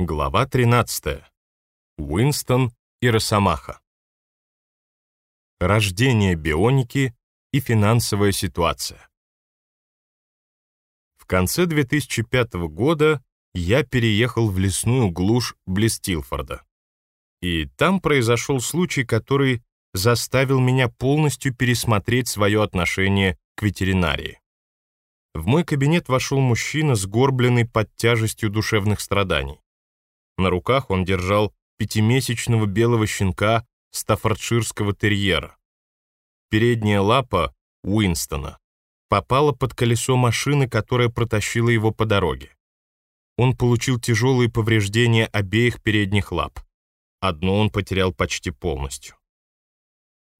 Глава 13. Уинстон и Росомаха. Рождение бионики и финансовая ситуация. В конце 2005 года я переехал в лесную глушь близ Тилфорда. И там произошел случай, который заставил меня полностью пересмотреть свое отношение к ветеринарии. В мой кабинет вошел мужчина, сгорбленный под тяжестью душевных страданий. На руках он держал пятимесячного белого щенка стаффордширского терьера. Передняя лапа Уинстона попала под колесо машины, которая протащила его по дороге. Он получил тяжелые повреждения обеих передних лап. Одну он потерял почти полностью.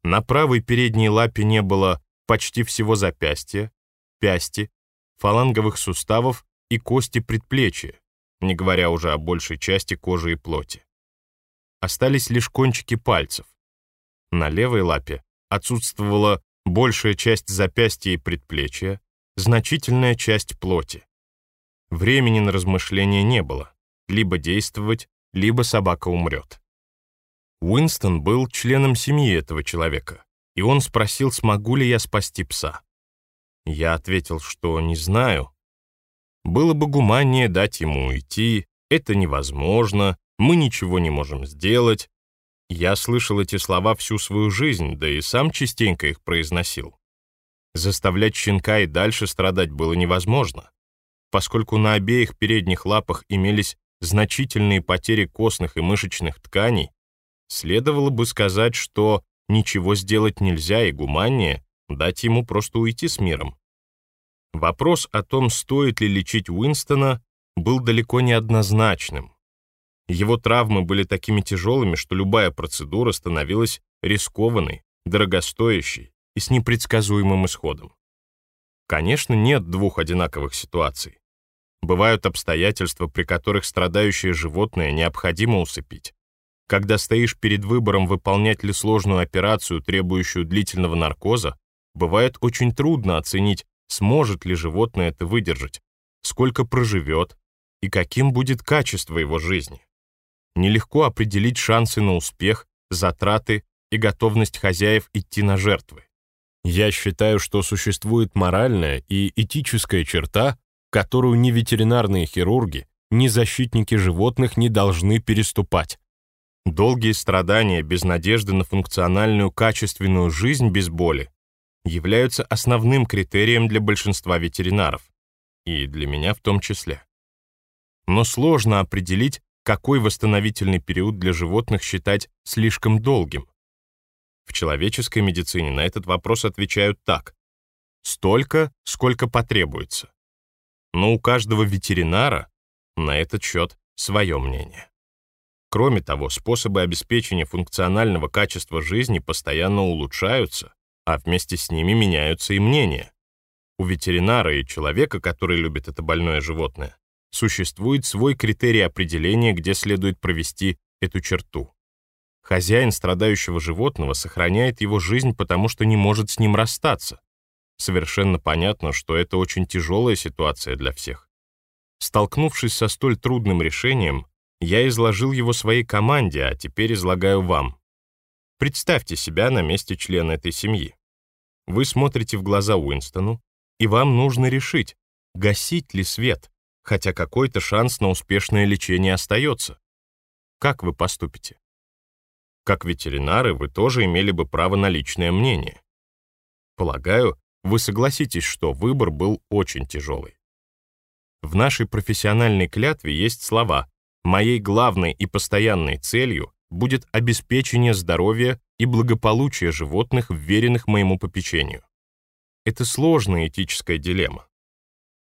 На правой передней лапе не было почти всего запястья, пясти, фаланговых суставов и кости предплечья, не говоря уже о большей части кожи и плоти. Остались лишь кончики пальцев. На левой лапе отсутствовала большая часть запястья и предплечья, значительная часть плоти. Времени на размышления не было. Либо действовать, либо собака умрет. Уинстон был членом семьи этого человека, и он спросил, смогу ли я спасти пса. Я ответил, что не знаю, было бы гуманнее дать ему уйти, это невозможно, мы ничего не можем сделать. Я слышал эти слова всю свою жизнь, да и сам частенько их произносил. Заставлять щенка и дальше страдать было невозможно, поскольку на обеих передних лапах имелись значительные потери костных и мышечных тканей, следовало бы сказать, что ничего сделать нельзя и гуманнее дать ему просто уйти с миром. Вопрос о том, стоит ли лечить Уинстона, был далеко не однозначным. Его травмы были такими тяжелыми, что любая процедура становилась рискованной, дорогостоящей и с непредсказуемым исходом. Конечно, нет двух одинаковых ситуаций. Бывают обстоятельства, при которых страдающее животное необходимо усыпить. Когда стоишь перед выбором, выполнять ли сложную операцию, требующую длительного наркоза, бывает очень трудно оценить, сможет ли животное это выдержать, сколько проживет и каким будет качество его жизни. Нелегко определить шансы на успех, затраты и готовность хозяев идти на жертвы. Я считаю, что существует моральная и этическая черта, которую ни ветеринарные хирурги, ни защитники животных не должны переступать. Долгие страдания без надежды на функциональную качественную жизнь без боли являются основным критерием для большинства ветеринаров, и для меня в том числе. Но сложно определить, какой восстановительный период для животных считать слишком долгим. В человеческой медицине на этот вопрос отвечают так. Столько, сколько потребуется. Но у каждого ветеринара на этот счет свое мнение. Кроме того, способы обеспечения функционального качества жизни постоянно улучшаются, а вместе с ними меняются и мнения. У ветеринара и человека, который любит это больное животное, существует свой критерий определения, где следует провести эту черту. Хозяин страдающего животного сохраняет его жизнь, потому что не может с ним расстаться. Совершенно понятно, что это очень тяжелая ситуация для всех. Столкнувшись со столь трудным решением, я изложил его своей команде, а теперь излагаю вам. Представьте себя на месте члена этой семьи. Вы смотрите в глаза Уинстону, и вам нужно решить, гасить ли свет, хотя какой-то шанс на успешное лечение остается. Как вы поступите? Как ветеринары вы тоже имели бы право на личное мнение. Полагаю, вы согласитесь, что выбор был очень тяжелый. В нашей профессиональной клятве есть слова «Моей главной и постоянной целью будет обеспечение здоровья и благополучия животных, вверенных моему попечению. Это сложная этическая дилемма.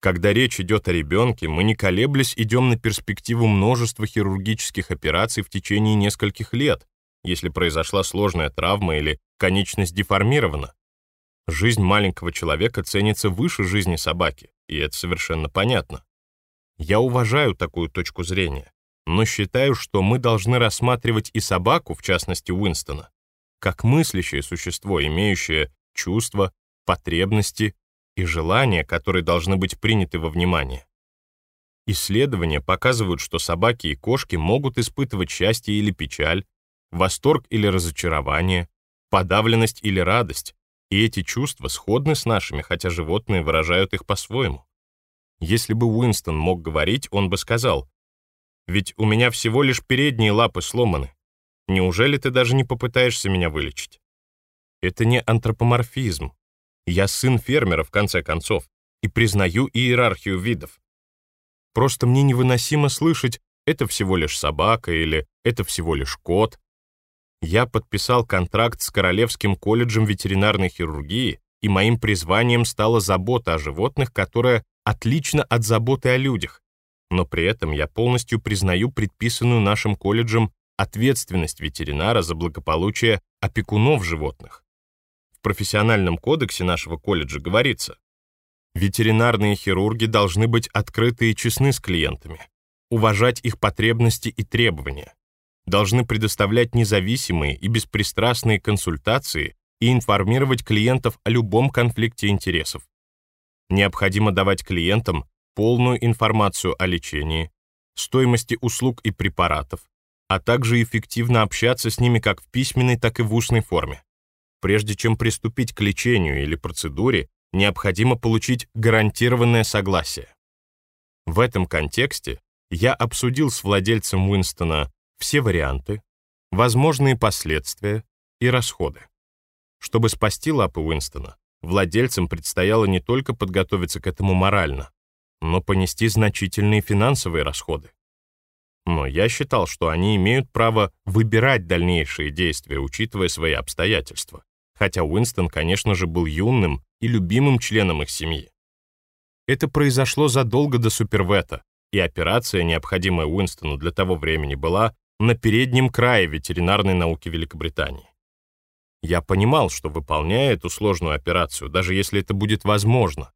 Когда речь идет о ребенке, мы не колеблясь идем на перспективу множества хирургических операций в течение нескольких лет, если произошла сложная травма или конечность деформирована. Жизнь маленького человека ценится выше жизни собаки, и это совершенно понятно. Я уважаю такую точку зрения но считаю, что мы должны рассматривать и собаку, в частности Уинстона, как мыслящее существо, имеющее чувства, потребности и желания, которые должны быть приняты во внимание. Исследования показывают, что собаки и кошки могут испытывать счастье или печаль, восторг или разочарование, подавленность или радость, и эти чувства сходны с нашими, хотя животные выражают их по-своему. Если бы Уинстон мог говорить, он бы сказал, «Ведь у меня всего лишь передние лапы сломаны. Неужели ты даже не попытаешься меня вылечить?» Это не антропоморфизм. Я сын фермера, в конце концов, и признаю иерархию видов. Просто мне невыносимо слышать «это всего лишь собака» или «это всего лишь кот», я подписал контракт с Королевским колледжем ветеринарной хирургии, и моим призванием стала забота о животных, которая отлична от заботы о людях. Но при этом я полностью признаю предписанную нашим колледжем ответственность ветеринара за благополучие опекунов животных. В профессиональном кодексе нашего колледжа говорится, ветеринарные хирурги должны быть открыты и честны с клиентами, уважать их потребности и требования, должны предоставлять независимые и беспристрастные консультации и информировать клиентов о любом конфликте интересов. Необходимо давать клиентам полную информацию о лечении, стоимости услуг и препаратов, а также эффективно общаться с ними как в письменной, так и в устной форме. Прежде чем приступить к лечению или процедуре, необходимо получить гарантированное согласие. В этом контексте я обсудил с владельцем Уинстона все варианты, возможные последствия и расходы. Чтобы спасти лапы Уинстона, владельцам предстояло не только подготовиться к этому морально, но понести значительные финансовые расходы. Но я считал, что они имеют право выбирать дальнейшие действия, учитывая свои обстоятельства, хотя Уинстон, конечно же, был юным и любимым членом их семьи. Это произошло задолго до Супервета, и операция, необходимая Уинстону для того времени, была на переднем крае ветеринарной науки Великобритании. Я понимал, что выполняя эту сложную операцию, даже если это будет возможно,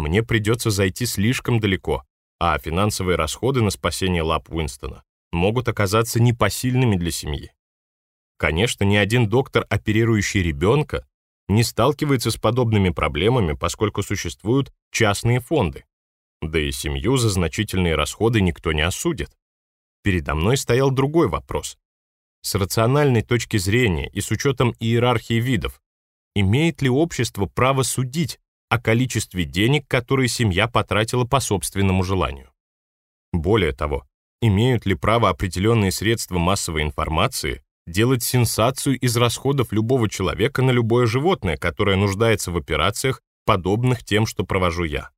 мне придется зайти слишком далеко, а финансовые расходы на спасение лап Уинстона могут оказаться непосильными для семьи. Конечно, ни один доктор, оперирующий ребенка, не сталкивается с подобными проблемами, поскольку существуют частные фонды. Да и семью за значительные расходы никто не осудит. Передо мной стоял другой вопрос. С рациональной точки зрения и с учетом иерархии видов, имеет ли общество право судить о количестве денег, которые семья потратила по собственному желанию? Более того, имеют ли право определенные средства массовой информации делать сенсацию из расходов любого человека на любое животное, которое нуждается в операциях, подобных тем, что провожу я?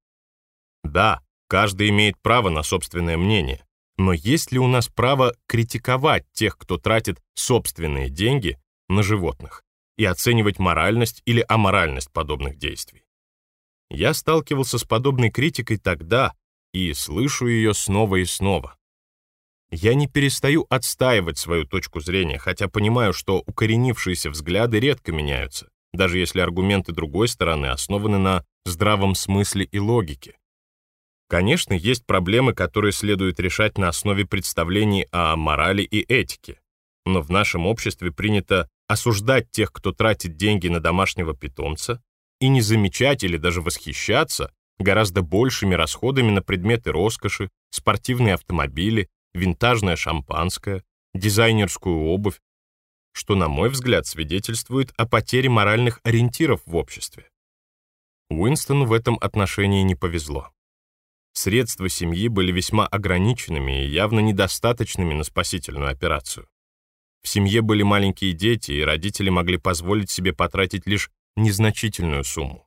Да, каждый имеет право на собственное мнение, но есть ли у нас право критиковать тех, кто тратит собственные деньги на животных, и оценивать моральность или аморальность подобных действий? Я сталкивался с подобной критикой тогда и слышу ее снова и снова. Я не перестаю отстаивать свою точку зрения, хотя понимаю, что укоренившиеся взгляды редко меняются, даже если аргументы другой стороны основаны на здравом смысле и логике. Конечно, есть проблемы, которые следует решать на основе представлений о морали и этике. Но в нашем обществе принято осуждать тех, кто тратит деньги на домашнего питомца, и не замечать или даже восхищаться гораздо большими расходами на предметы роскоши, спортивные автомобили, винтажное шампанское, дизайнерскую обувь, что, на мой взгляд, свидетельствует о потере моральных ориентиров в обществе. Уинстону в этом отношении не повезло. Средства семьи были весьма ограниченными и явно недостаточными на спасительную операцию. В семье были маленькие дети, и родители могли позволить себе потратить лишь незначительную сумму.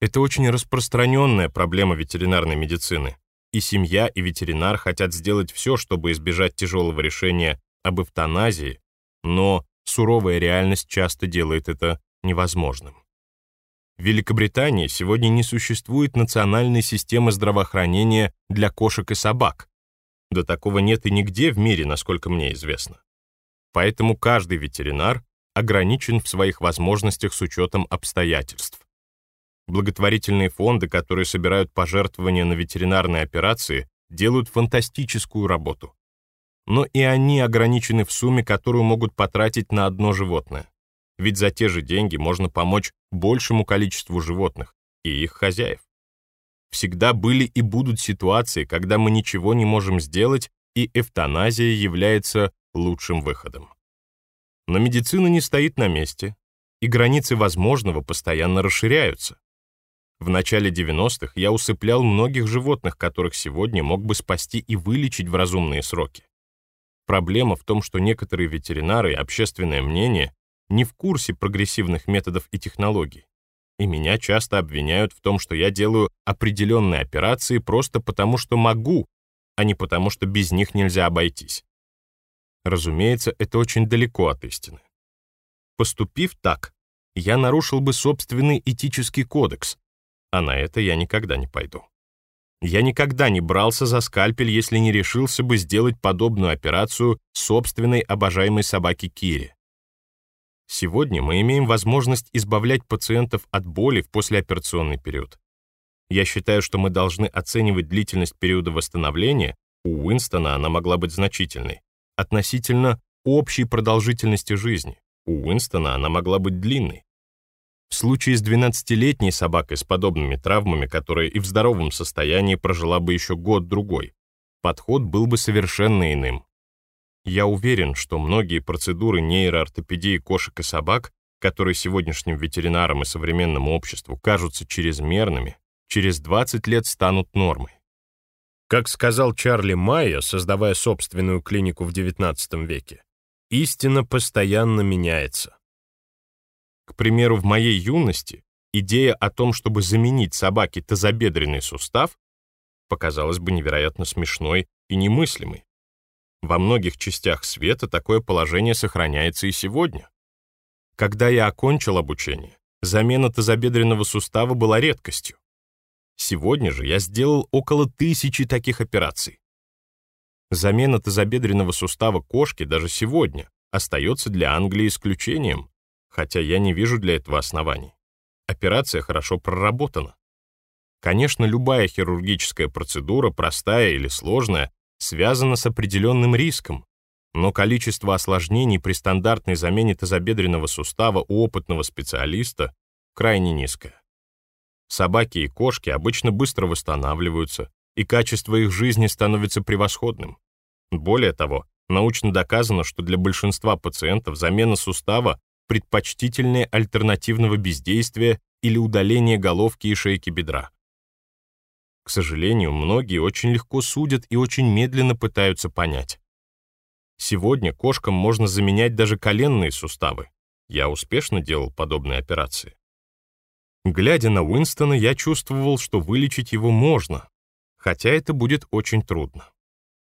Это очень распространенная проблема ветеринарной медицины, и семья, и ветеринар хотят сделать все, чтобы избежать тяжелого решения об эвтаназии, но суровая реальность часто делает это невозможным. В Великобритании сегодня не существует национальной системы здравоохранения для кошек и собак. Да такого нет и нигде в мире, насколько мне известно. Поэтому каждый ветеринар ограничен в своих возможностях с учетом обстоятельств. Благотворительные фонды, которые собирают пожертвования на ветеринарные операции, делают фантастическую работу. Но и они ограничены в сумме, которую могут потратить на одно животное ведь за те же деньги можно помочь большему количеству животных и их хозяев. всегда были и будут ситуации, когда мы ничего не можем сделать, и эвтаназия является лучшим выходом. Но медицина не стоит на месте, и границы возможного постоянно расширяются. В начале 90-х я усыплял многих животных, которых сегодня мог бы спасти и вылечить в разумные сроки. Проблема в том, что некоторые ветеринары и общественное мнение не в курсе прогрессивных методов и технологий. И меня часто обвиняют в том, что я делаю определенные операции просто потому, что могу, а не потому, что без них нельзя обойтись. Разумеется, это очень далеко от истины. Поступив так, я нарушил бы собственный этический кодекс, а на это я никогда не пойду. Я никогда не брался за скальпель, если не решился бы сделать подобную операцию собственной обожаемой собаке Кире. Сегодня мы имеем возможность избавлять пациентов от боли в послеоперационный период. Я считаю, что мы должны оценивать длительность периода восстановления, у Уинстона она могла быть значительной, относительно общей продолжительности жизни. У Уинстона она могла быть длинной. В случае с 12-летней собакой с подобными травмами, которая и в здоровом состоянии прожила бы еще год-другой, подход был бы совершенно иным. Я уверен, что многие процедуры нейроортопедии кошек и собак, которые сегодняшним ветеринарам и современному обществу кажутся чрезмерными, через 20 лет станут нормой. Как сказал Чарли Майя, создавая собственную клинику в XIX веке, истина постоянно меняется. К примеру, в моей юности идея о том, чтобы заменить собаке тазобедренный сустав, показалась бы невероятно смешной и немыслимой. Во многих частях света такое положение сохраняется и сегодня. Когда я окончил обучение, замена тазобедренного сустава была редкостью. Сегодня же я сделал около тысячи таких операций. Замена тазобедренного сустава кошки даже сегодня остается для Англии исключением, хотя я не вижу для этого оснований. Операция хорошо проработана. Конечно, любая хирургическая процедура, простая или сложная, связана с определенным риском, но количество осложнений при стандартной замене тазобедренного сустава у опытного специалиста крайне низкое. Собаки и кошки обычно быстро восстанавливаются, и качество их жизни становится превосходным. Более того, научно доказано, что для большинства пациентов замена сустава предпочтительнее альтернативного бездействия или удаления головки и шейки бедра. К сожалению, многие очень легко судят и очень медленно пытаются понять. Сегодня кошкам можно заменять даже коленные суставы. Я успешно делал подобные операции. Глядя на Уинстона, я чувствовал, что вылечить его можно, хотя это будет очень трудно.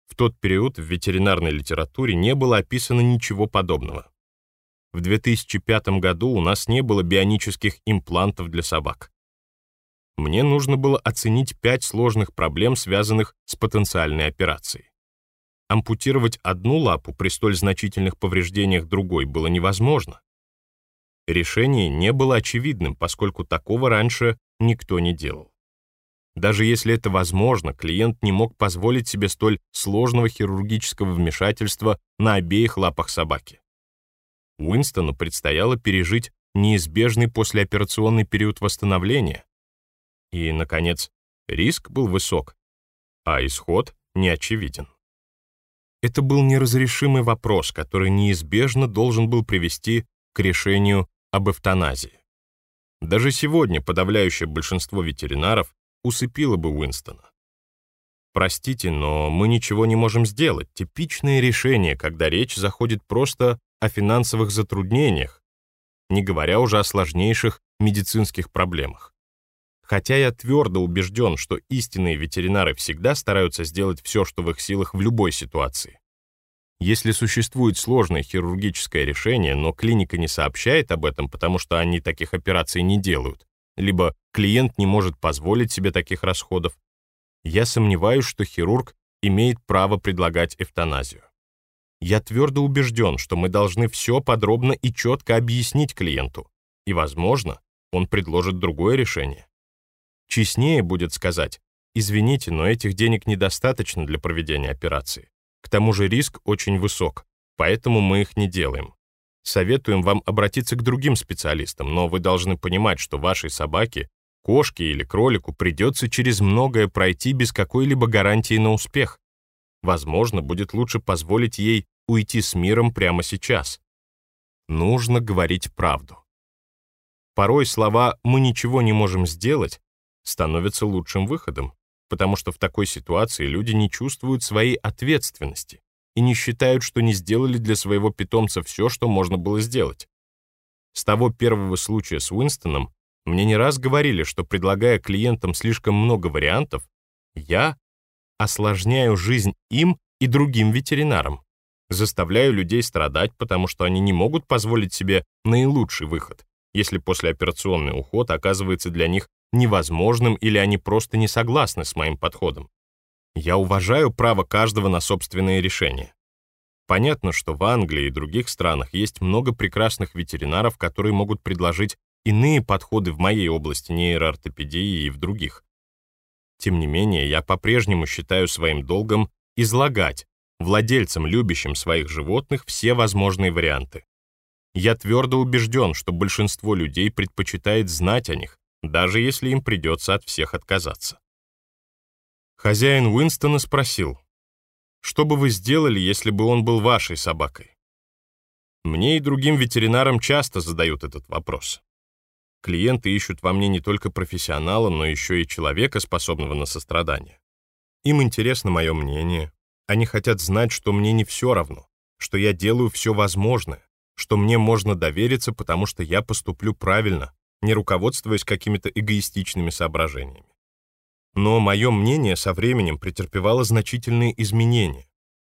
В тот период в ветеринарной литературе не было описано ничего подобного. В 2005 году у нас не было бионических имплантов для собак. Мне нужно было оценить пять сложных проблем, связанных с потенциальной операцией. Ампутировать одну лапу при столь значительных повреждениях другой было невозможно. Решение не было очевидным, поскольку такого раньше никто не делал. Даже если это возможно, клиент не мог позволить себе столь сложного хирургического вмешательства на обеих лапах собаки. Уинстону предстояло пережить неизбежный послеоперационный период восстановления. И, наконец, риск был высок, а исход не очевиден. Это был неразрешимый вопрос, который неизбежно должен был привести к решению об эвтаназии. Даже сегодня подавляющее большинство ветеринаров усыпило бы Уинстона. Простите, но мы ничего не можем сделать. Типичное решение, когда речь заходит просто о финансовых затруднениях, не говоря уже о сложнейших медицинских проблемах. Хотя я твердо убежден, что истинные ветеринары всегда стараются сделать все, что в их силах в любой ситуации. Если существует сложное хирургическое решение, но клиника не сообщает об этом, потому что они таких операций не делают, либо клиент не может позволить себе таких расходов, я сомневаюсь, что хирург имеет право предлагать эвтаназию. Я твердо убежден, что мы должны все подробно и четко объяснить клиенту, и, возможно, он предложит другое решение. Честнее будет сказать, извините, но этих денег недостаточно для проведения операции. К тому же риск очень высок, поэтому мы их не делаем. Советуем вам обратиться к другим специалистам, но вы должны понимать, что вашей собаке Кошке или кролику придется через многое пройти без какой-либо гарантии на успех. Возможно, будет лучше позволить ей уйти с миром прямо сейчас. Нужно говорить правду. Порой слова «мы ничего не можем сделать» становятся лучшим выходом, потому что в такой ситуации люди не чувствуют своей ответственности и не считают, что не сделали для своего питомца все, что можно было сделать. С того первого случая с Уинстоном мне не раз говорили, что, предлагая клиентам слишком много вариантов, я осложняю жизнь им и другим ветеринарам, заставляю людей страдать, потому что они не могут позволить себе наилучший выход, если послеоперационный уход оказывается для них невозможным или они просто не согласны с моим подходом. Я уважаю право каждого на собственные решения. Понятно, что в Англии и других странах есть много прекрасных ветеринаров, которые могут предложить иные подходы в моей области нейроортопедии и в других. Тем не менее, я по-прежнему считаю своим долгом излагать владельцам, любящим своих животных, все возможные варианты. Я твердо убежден, что большинство людей предпочитает знать о них, даже если им придется от всех отказаться. Хозяин Уинстона спросил, что бы вы сделали, если бы он был вашей собакой? Мне и другим ветеринарам часто задают этот вопрос. Клиенты ищут во мне не только профессионала, но еще и человека, способного на сострадание. Им интересно мое мнение. Они хотят знать, что мне не все равно, что я делаю все возможное, что мне можно довериться, потому что я поступлю правильно, не руководствуясь какими-то эгоистичными соображениями. Но мое мнение со временем претерпевало значительные изменения.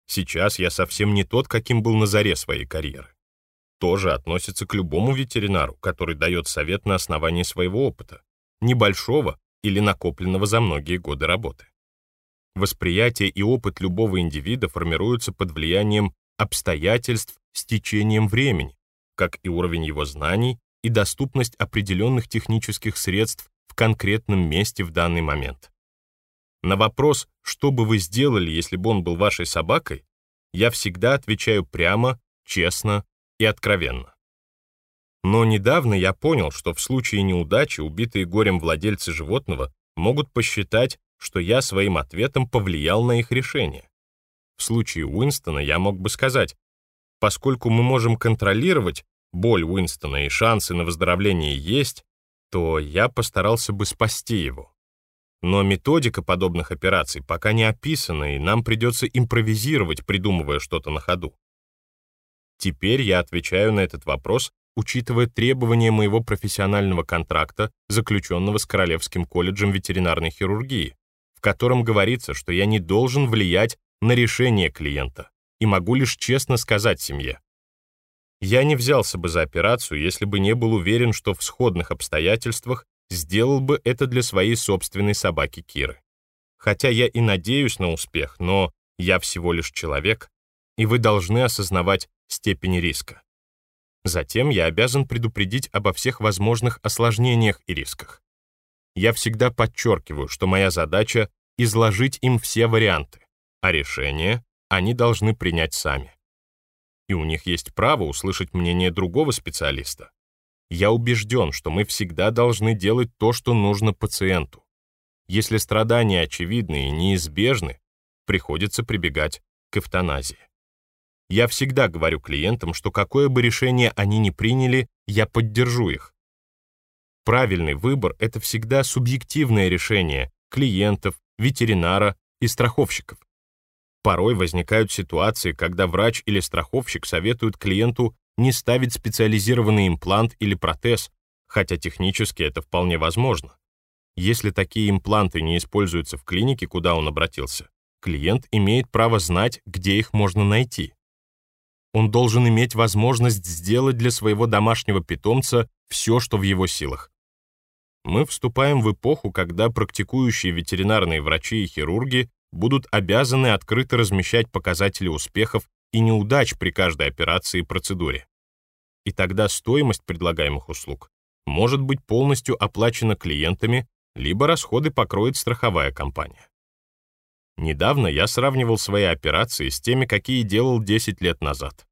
Сейчас я совсем не тот, каким был на заре своей карьеры. Тоже относится к любому ветеринару, который дает совет на основании своего опыта, небольшого или накопленного за многие годы работы. Восприятие и опыт любого индивида формируются под влиянием обстоятельств с течением времени, как и уровень его знаний и доступность определенных технических средств в конкретном месте в данный момент. На вопрос, что бы вы сделали, если бы он был вашей собакой, я всегда отвечаю прямо, честно и откровенно. Но недавно я понял, что в случае неудачи убитые горем владельцы животного могут посчитать, что я своим ответом повлиял на их решение. В случае Уинстона я мог бы сказать, поскольку мы можем контролировать боль Уинстона и шансы на выздоровление есть, то я постарался бы спасти его. Но методика подобных операций пока не описана, и нам придется импровизировать, придумывая что-то на ходу. Теперь я отвечаю на этот вопрос, учитывая требования моего профессионального контракта, заключенного с Королевским колледжем ветеринарной хирургии, в котором говорится, что я не должен влиять на решение клиента и могу лишь честно сказать семье, я не взялся бы за операцию, если бы не был уверен, что в сходных обстоятельствах сделал бы это для своей собственной собаки Киры. Хотя я и надеюсь на успех, но я всего лишь человек, и вы должны осознавать степень риска. Затем я обязан предупредить обо всех возможных осложнениях и рисках. Я всегда подчеркиваю, что моя задача — изложить им все варианты, а решение они должны принять сами и у них есть право услышать мнение другого специалиста. Я убежден, что мы всегда должны делать то, что нужно пациенту. Если страдания очевидны и неизбежны, приходится прибегать к эвтаназии. Я всегда говорю клиентам, что какое бы решение они ни приняли, я поддержу их. Правильный выбор — это всегда субъективное решение клиентов, ветеринара и страховщиков. Порой возникают ситуации, когда врач или страховщик советуют клиенту не ставить специализированный имплант или протез, хотя технически это вполне возможно. Если такие импланты не используются в клинике, куда он обратился, клиент имеет право знать, где их можно найти. Он должен иметь возможность сделать для своего домашнего питомца все, что в его силах. Мы вступаем в эпоху, когда практикующие ветеринарные врачи и хирурги будут обязаны открыто размещать показатели успехов и неудач при каждой операции и процедуре. И тогда стоимость предлагаемых услуг может быть полностью оплачена клиентами, либо расходы покроет страховая компания. Недавно я сравнивал свои операции с теми, какие делал 10 лет назад.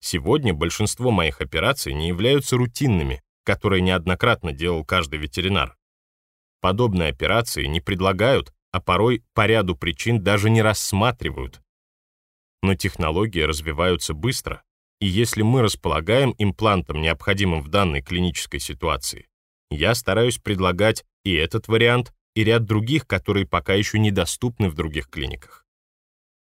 Сегодня большинство моих операций не являются рутинными, которые неоднократно делал каждый ветеринар. подобные операции не предлагают, а порой по ряду причин даже не рассматривают. Но технологии развиваются быстро, и если мы располагаем имплантом, необходимым в данной клинической ситуации, я стараюсь предлагать и этот вариант, и ряд других, которые пока еще недоступны в других клиниках.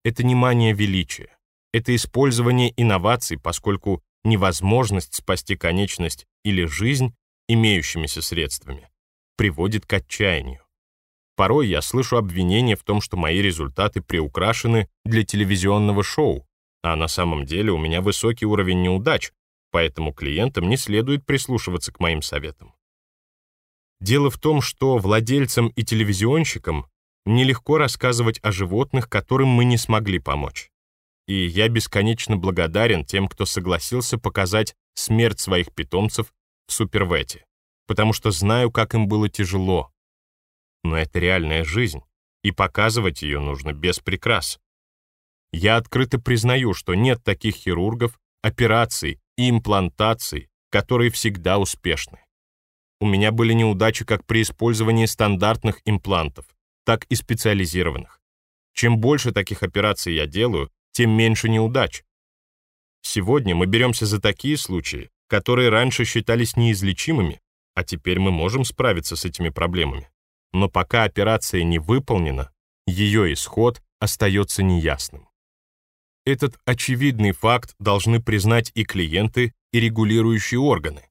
Это не мания величия, это использование инноваций, поскольку невозможность спасти конечность или жизнь имеющимися средствами приводит к отчаянию. Порой я слышу обвинения в том, что мои результаты приукрашены для телевизионного шоу, а на самом деле у меня высокий уровень неудач, поэтому клиентам не следует прислушиваться к моим советам. Дело в том, что владельцам и телевизионщикам нелегко рассказывать о животных, которым мы не смогли помочь. И я бесконечно благодарен тем, кто согласился показать смерть своих питомцев в Супервете, потому что знаю, как им было тяжело. Но это реальная жизнь, и показывать ее нужно без прикрас. Я открыто признаю, что нет таких хирургов, операций и имплантаций, которые всегда успешны. У меня были неудачи как при использовании стандартных имплантов, так и специализированных. Чем больше таких операций я делаю, тем меньше неудач. Сегодня мы беремся за такие случаи, которые раньше считались неизлечимыми, а теперь мы можем справиться с этими проблемами. Но пока операция не выполнена, ее исход остается неясным. Этот очевидный факт должны признать и клиенты, и регулирующие органы.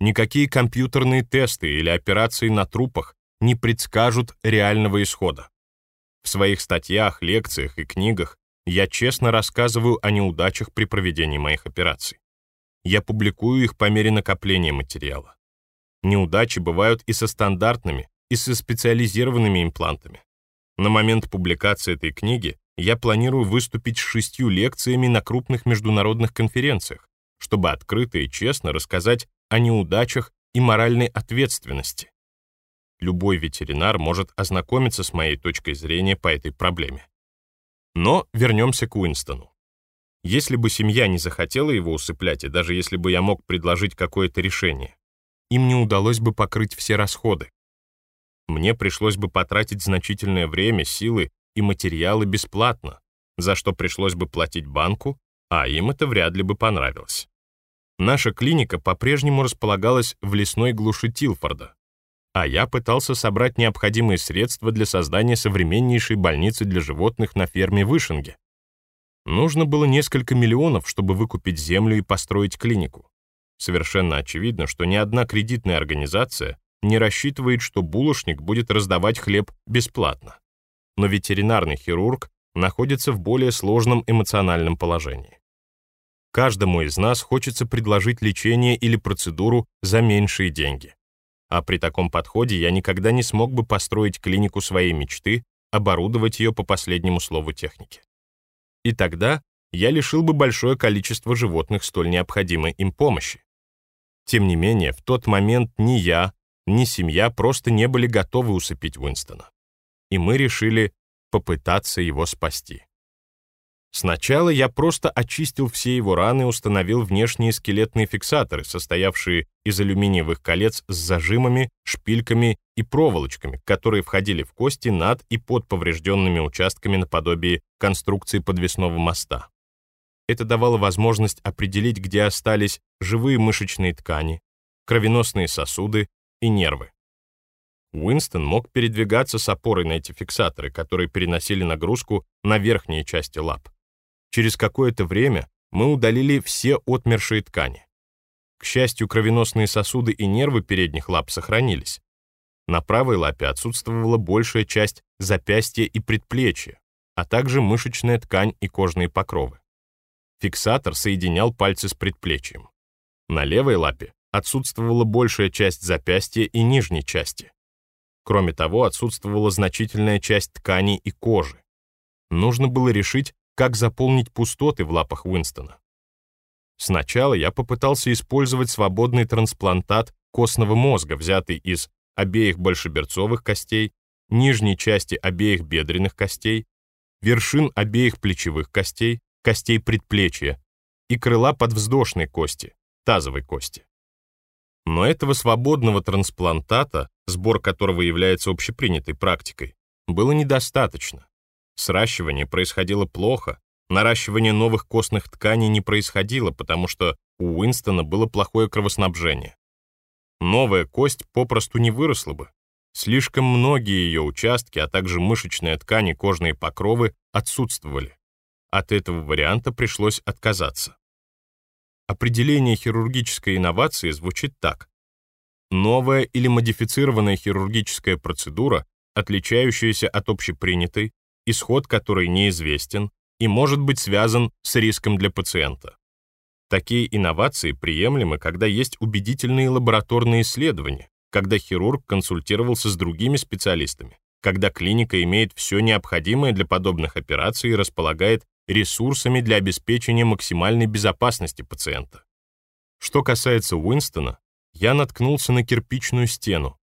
Никакие компьютерные тесты или операции на трупах не предскажут реального исхода. В своих статьях, лекциях и книгах я честно рассказываю о неудачах при проведении моих операций. Я публикую их по мере накопления материала. Неудачи бывают и со стандартными, и со специализированными имплантами. На момент публикации этой книги я планирую выступить с шестью лекциями на крупных международных конференциях, чтобы открыто и честно рассказать о неудачах и моральной ответственности. Любой ветеринар может ознакомиться с моей точкой зрения по этой проблеме. Но вернемся к Уинстону. Если бы семья не захотела его усыплять, и даже если бы я мог предложить какое-то решение, им не удалось бы покрыть все расходы. Мне пришлось бы потратить значительное время, силы и материалы бесплатно, за что пришлось бы платить банку, а им это вряд ли бы понравилось. Наша клиника по-прежнему располагалась в лесной глуши Тилфорда, а я пытался собрать необходимые средства для создания современнейшей больницы для животных на ферме Вышинге. Нужно было несколько миллионов, чтобы выкупить землю и построить клинику. Совершенно очевидно, что ни одна кредитная организация не рассчитывает, что булочник будет раздавать хлеб бесплатно. Но ветеринарный хирург находится в более сложном эмоциональном положении. Каждому из нас хочется предложить лечение или процедуру за меньшие деньги. А при таком подходе я никогда не смог бы построить клинику своей мечты, оборудовать ее по последнему слову техники. И тогда я лишил бы большое количество животных столь необходимой им помощи. Тем не менее, в тот момент ни я, ни семья просто не были готовы усыпить Уинстона. И мы решили попытаться его спасти. Сначала я просто очистил все его раны и установил внешние скелетные фиксаторы, состоявшие из алюминиевых колец с зажимами, шпильками и проволочками, которые входили в кости над и под поврежденными участками наподобие конструкции подвесного моста. Это давало возможность определить, где остались живые мышечные ткани, кровеносные сосуды и нервы. Уинстон мог передвигаться с опорой на эти фиксаторы, которые переносили нагрузку на верхние части лап. Через какое-то время мы удалили все отмершие ткани. К счастью, кровеносные сосуды и нервы передних лап сохранились. На правой лапе отсутствовала большая часть запястья и предплечья, а также мышечная ткань и кожные покровы. Фиксатор соединял пальцы с предплечьем. На левой лапе отсутствовала большая часть запястья и нижней части. Кроме того, отсутствовала значительная часть ткани и кожи. Нужно было решить, как заполнить пустоты в лапах Уинстона. Сначала я попытался использовать свободный трансплантат костного мозга, взятый из обеих большеберцовых костей, нижней части обеих бедренных костей, вершин обеих плечевых костей, костей предплечья и крыла подвздошной кости, тазовой кости. Но этого свободного трансплантата сбор которого является общепринятой практикой, было недостаточно. Сращивание происходило плохо, наращивание новых костных тканей не происходило, потому что у Уинстона было плохое кровоснабжение. Новая кость попросту не выросла бы. Слишком многие ее участки, а также мышечные ткани, кожные покровы отсутствовали. От этого варианта пришлось отказаться. Определение хирургической инновации звучит так. Новая или модифицированная хирургическая процедура, отличающаяся от общепринятой, исход которой неизвестен и может быть связан с риском для пациента. Такие инновации приемлемы, когда есть убедительные лабораторные исследования, когда хирург консультировался с другими специалистами, когда клиника имеет все необходимое для подобных операций и располагает ресурсами для обеспечения максимальной безопасности пациента. Что касается Уинстона, я наткнулся на кирпичную стену,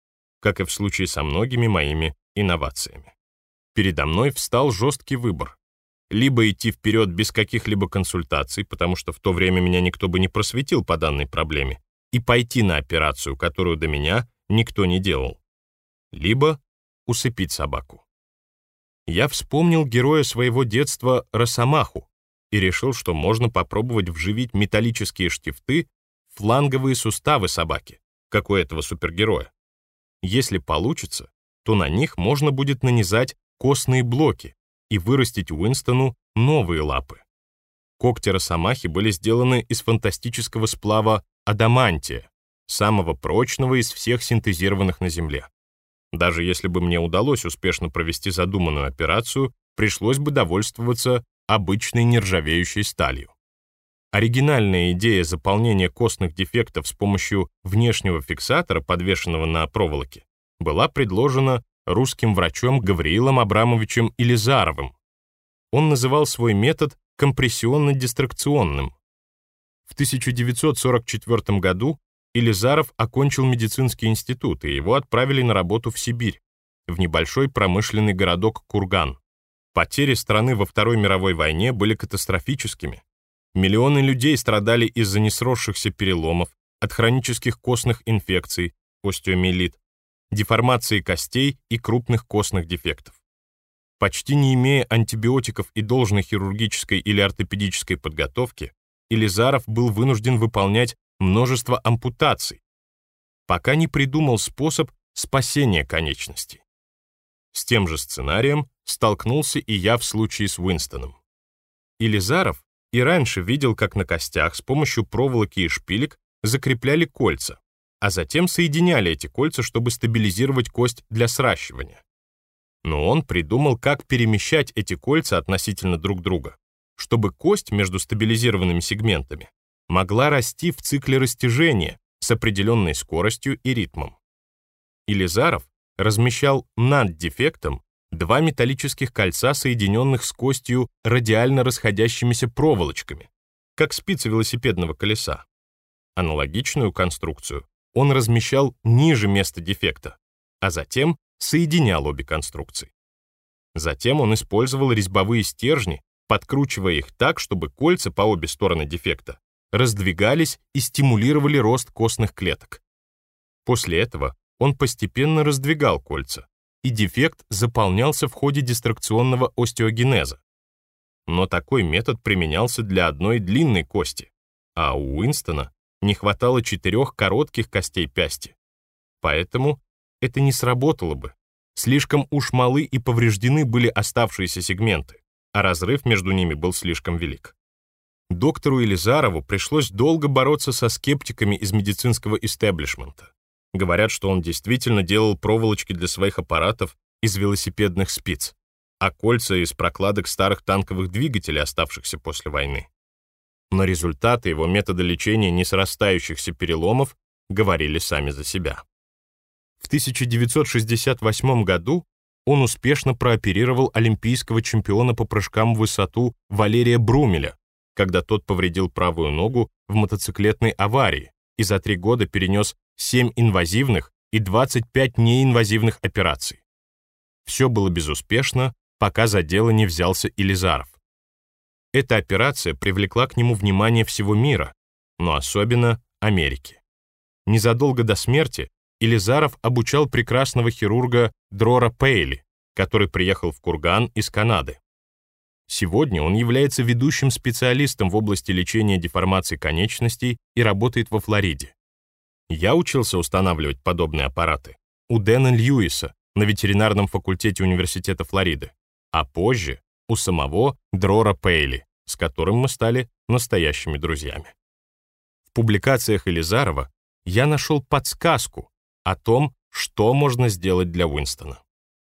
как и в случае со многими моими инновациями. Передо мной встал жесткий выбор либо идти вперед без каких-либо консультаций, потому что в то время меня никто бы не просветил по данной проблеме, и пойти на операцию, которую до меня никто не делал, либо усыпить собаку. Я вспомнил героя своего детства Росомаху и решил, что можно попробовать вживить металлические штифты в фланговые суставы собаки, как у этого супергероя. Если получится, то на них можно будет нанизать костные блоки, и вырастить Уинстону новые лапы. Когти росомахи были сделаны из фантастического сплава адамантия, самого прочного из всех синтезированных на Земле. Даже если бы мне удалось успешно провести задуманную операцию, пришлось бы довольствоваться обычной нержавеющей сталью. Оригинальная идея заполнения костных дефектов с помощью внешнего фиксатора, подвешенного на проволоке, была предложена русским врачом Гавриилом Абрамовичем Илизаровым. Он называл свой метод компрессионно-дистракционным. В 1944 году Илизаров окончил медицинский институт, и его отправили на работу в Сибирь, в небольшой промышленный городок Курган. Потери страны во Второй мировой войне были катастрофическими. Миллионы людей страдали из-за несросшихся переломов, от хронических костных инфекций, остеомиелит, деформации костей и крупных костных дефектов. Почти не имея антибиотиков и должной хирургической или ортопедической подготовки, Элизаров был вынужден выполнять множество ампутаций, пока не придумал способ спасения конечностей. С тем же сценарием столкнулся и я в случае с Уинстоном. Илизаров и раньше видел, как на костях с помощью проволоки и шпилек закрепляли кольца, а затем соединяли эти кольца, чтобы стабилизировать кость для сращивания. Но он придумал, как перемещать эти кольца относительно друг друга, чтобы кость между стабилизированными сегментами могла расти в цикле растяжения с определенной скоростью и ритмом. Илизаров размещал над дефектом два металлических кольца, соединенных с костью радиально расходящимися проволочками, как спицы велосипедного колеса. Аналогичную конструкцию он размещал ниже места дефекта, а затем соединял обе конструкции. Затем он использовал резьбовые стержни, подкручивая их так, чтобы кольца по обе стороны дефекта раздвигались и стимулировали рост костных клеток. После этого он постепенно раздвигал кольца, и дефект заполнялся в ходе дистракционного остеогенеза. Но такой метод применялся для одной длинной кости, а у Уинстона не хватало четырех коротких костей пясти. Поэтому это не сработало бы. Слишком уж малы и повреждены были оставшиеся сегменты, а разрыв между ними был слишком велик. Доктору Елизарову пришлось долго бороться со скептиками из медицинского истеблишмента. Говорят, что он действительно делал проволочки для своих аппаратов из велосипедных спиц, а кольца из прокладок старых танковых двигателей, оставшихся после войны но результаты его метода лечения несрастающихся переломов говорили сами за себя. В 1968 году он успешно прооперировал олимпийского чемпиона по прыжкам в высоту Валерия Брумеля, когда тот повредил правую ногу в мотоциклетной аварии и за три года перенес 7 инвазивных и 25 неинвазивных операций. Все было безуспешно, пока за дело не взялся Илизаров. Эта операция привлекла к нему внимание всего мира, но особенно Америки. Незадолго до смерти Илизаров обучал прекрасного хирурга Дрора Пейли, который приехал в Курган из Канады. Сегодня он является ведущим специалистом в области лечения деформации конечностей и работает во Флориде. Я учился устанавливать подобные аппараты у Дэна Льюиса на ветеринарном факультете Университета Флориды, а позже у самого Дрора Пейли, с которым мы стали настоящими друзьями. В публикациях Элизарова я нашел подсказку о том, что можно сделать для Уинстона.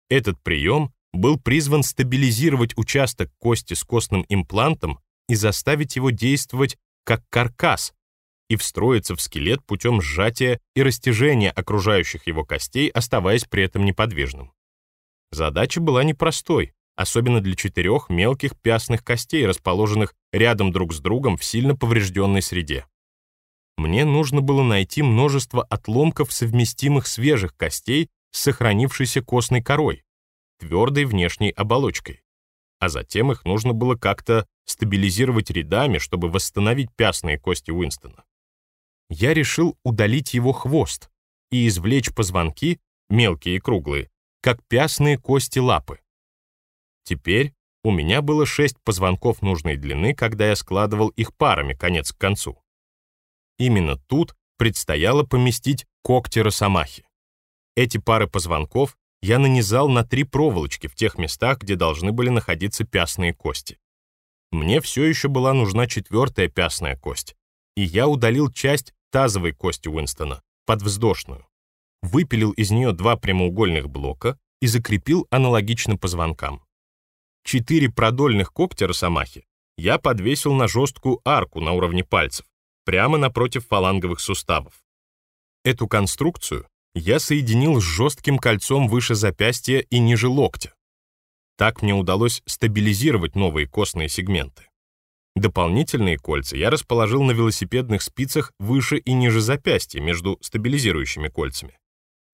Этот прием был призван стабилизировать участок кости с костным имплантом и заставить его действовать как каркас и встроиться в скелет путем сжатия и растяжения окружающих его костей, оставаясь при этом неподвижным. Задача была непростой, особенно для четырех мелких пястных костей, расположенных рядом друг с другом в сильно поврежденной среде. Мне нужно было найти множество отломков совместимых свежих костей с сохранившейся костной корой, твердой внешней оболочкой. А затем их нужно было как-то стабилизировать рядами, чтобы восстановить пястные кости Уинстона. Я решил удалить его хвост и извлечь позвонки, мелкие и круглые, как пястные кости лапы. Теперь у меня было шесть позвонков нужной длины, когда я складывал их парами конец к концу. Именно тут предстояло поместить когти росомахи. Эти пары позвонков я нанизал на три проволочки в тех местах, где должны были находиться пястные кости. Мне все еще была нужна четвертая пястная кость, и я удалил часть тазовой кости Уинстона, подвздошную, выпилил из нее два прямоугольных блока и закрепил аналогично позвонкам. Четыре продольных когтя росомахи я подвесил на жесткую арку на уровне пальцев, прямо напротив фаланговых суставов. Эту конструкцию я соединил с жестким кольцом выше запястья и ниже локтя. Так мне удалось стабилизировать новые костные сегменты. Дополнительные кольца я расположил на велосипедных спицах выше и ниже запястья между стабилизирующими кольцами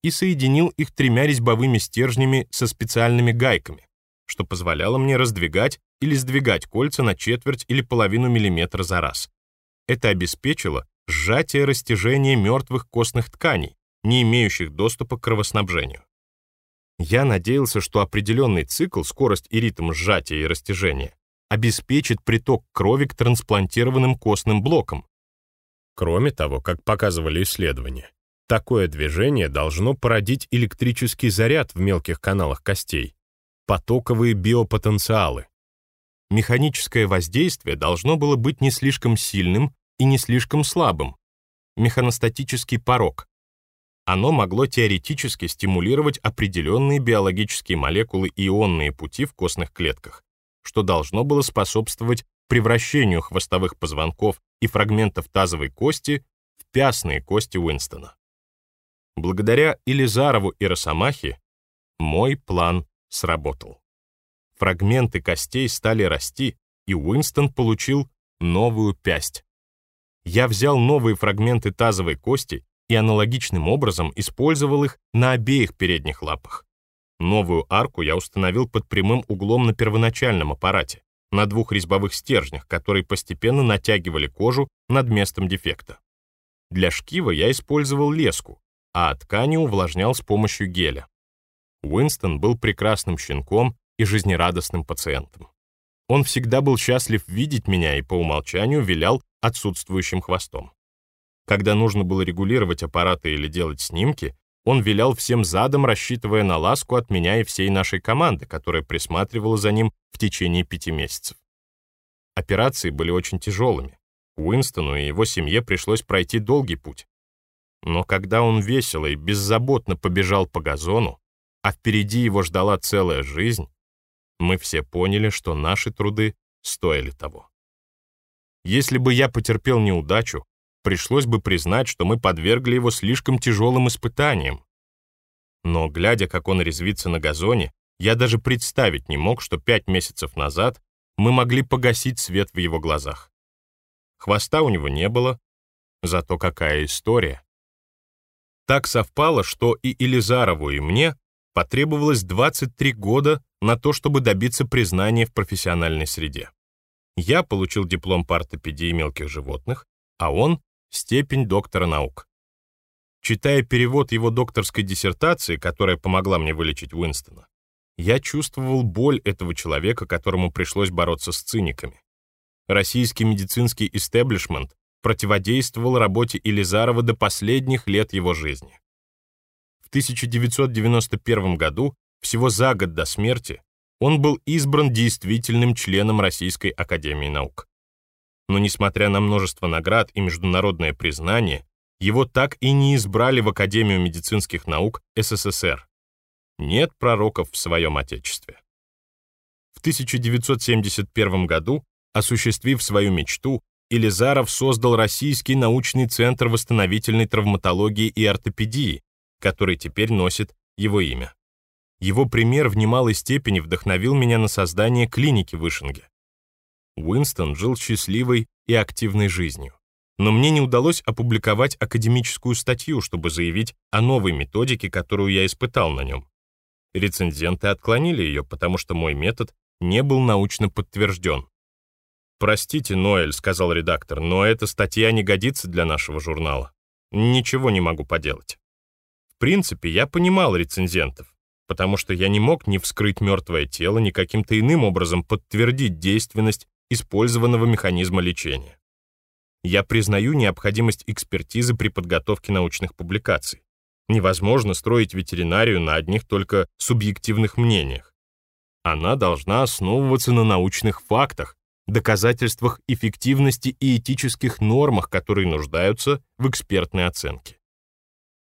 и соединил их тремя резьбовыми стержнями со специальными гайками, что позволяло мне раздвигать или сдвигать кольца на четверть или половину миллиметра за раз. Это обеспечило сжатие растяжения мертвых костных тканей, не имеющих доступа к кровоснабжению. Я надеялся, что определенный цикл, скорость и ритм сжатия и растяжения обеспечит приток крови к трансплантированным костным блокам. Кроме того, как показывали исследования, такое движение должно породить электрический заряд в мелких каналах костей, потоковые биопотенциалы. Механическое воздействие должно было быть не слишком сильным и не слишком слабым. Механостатический порог, оно могло теоретически стимулировать определенные биологические молекулы и ионные пути в костных клетках, что должно было способствовать превращению хвостовых позвонков и фрагментов тазовой кости в пястные кости Уинстона. Благодаря Илизарову и Росомахе мой план сработал. Фрагменты костей стали расти, и Уинстон получил новую пясть. Я взял новые фрагменты тазовой кости и аналогичным образом использовал их на обеих передних лапах. Новую арку я установил под прямым углом на первоначальном аппарате, на двух резьбовых стержнях, которые постепенно натягивали кожу над местом дефекта. Для шкива я использовал леску, а ткани увлажнял с помощью геля. Уинстон был прекрасным щенком и жизнерадостным пациентом. Он всегда был счастлив видеть меня и по умолчанию вилял отсутствующим хвостом. Когда нужно было регулировать аппараты или делать снимки, он вилял всем задом, рассчитывая на ласку от меня и всей нашей команды, которая присматривала за ним в течение пяти месяцев. Операции были очень тяжелыми. Уинстону и его семье пришлось пройти долгий путь. Но когда он весело и беззаботно побежал по газону, а впереди его ждала целая жизнь, мы все поняли, что наши труды стоили того. Если бы я потерпел неудачу, пришлось бы признать, что мы подвергли его слишком тяжелым испытаниям. Но, глядя, как он резвится на газоне, я даже представить не мог, что пять месяцев назад мы могли погасить свет в его глазах. Хвоста у него не было, зато какая история. Так совпало, что и Элизарову, и мне потребовалось 23 года на то, чтобы добиться признания в профессиональной среде. Я получил диплом по ортопедии мелких животных, а он степень доктора наук. Читая перевод его докторской диссертации, которая помогла мне вылечить Уинстона, я чувствовал боль этого человека, которому пришлось бороться с циниками. Российский медицинский истеблишмент противодействовал работе Илизарова до последних лет его жизни. В 1991 году, всего за год до смерти, он был избран действительным членом Российской Академии Наук. Но несмотря на множество наград и международное признание, его так и не избрали в Академию медицинских наук СССР. Нет пророков в своем Отечестве. В 1971 году, осуществив свою мечту, Илизаров создал Российский научный центр восстановительной травматологии и ортопедии, который теперь носит его имя. Его пример в немалой степени вдохновил меня на создание клиники в Ишинге. Уинстон жил счастливой и активной жизнью но мне не удалось опубликовать академическую статью, чтобы заявить о новой методике, которую я испытал на нем. Рецензенты отклонили ее, потому что мой метод не был научно подтвержден. «Простите, Ноэль», — сказал редактор, «но эта статья не годится для нашего журнала. Ничего не могу поделать». В принципе, я понимал рецензентов, потому что я не мог ни вскрыть мертвое тело, ни каким-то иным образом подтвердить действенность использованного механизма лечения я признаю необходимость экспертизы при подготовке научных публикаций. Невозможно строить ветеринарию на одних только субъективных мнениях. Она должна основываться на научных фактах, доказательствах эффективности и этических нормах, которые нуждаются в экспертной оценке.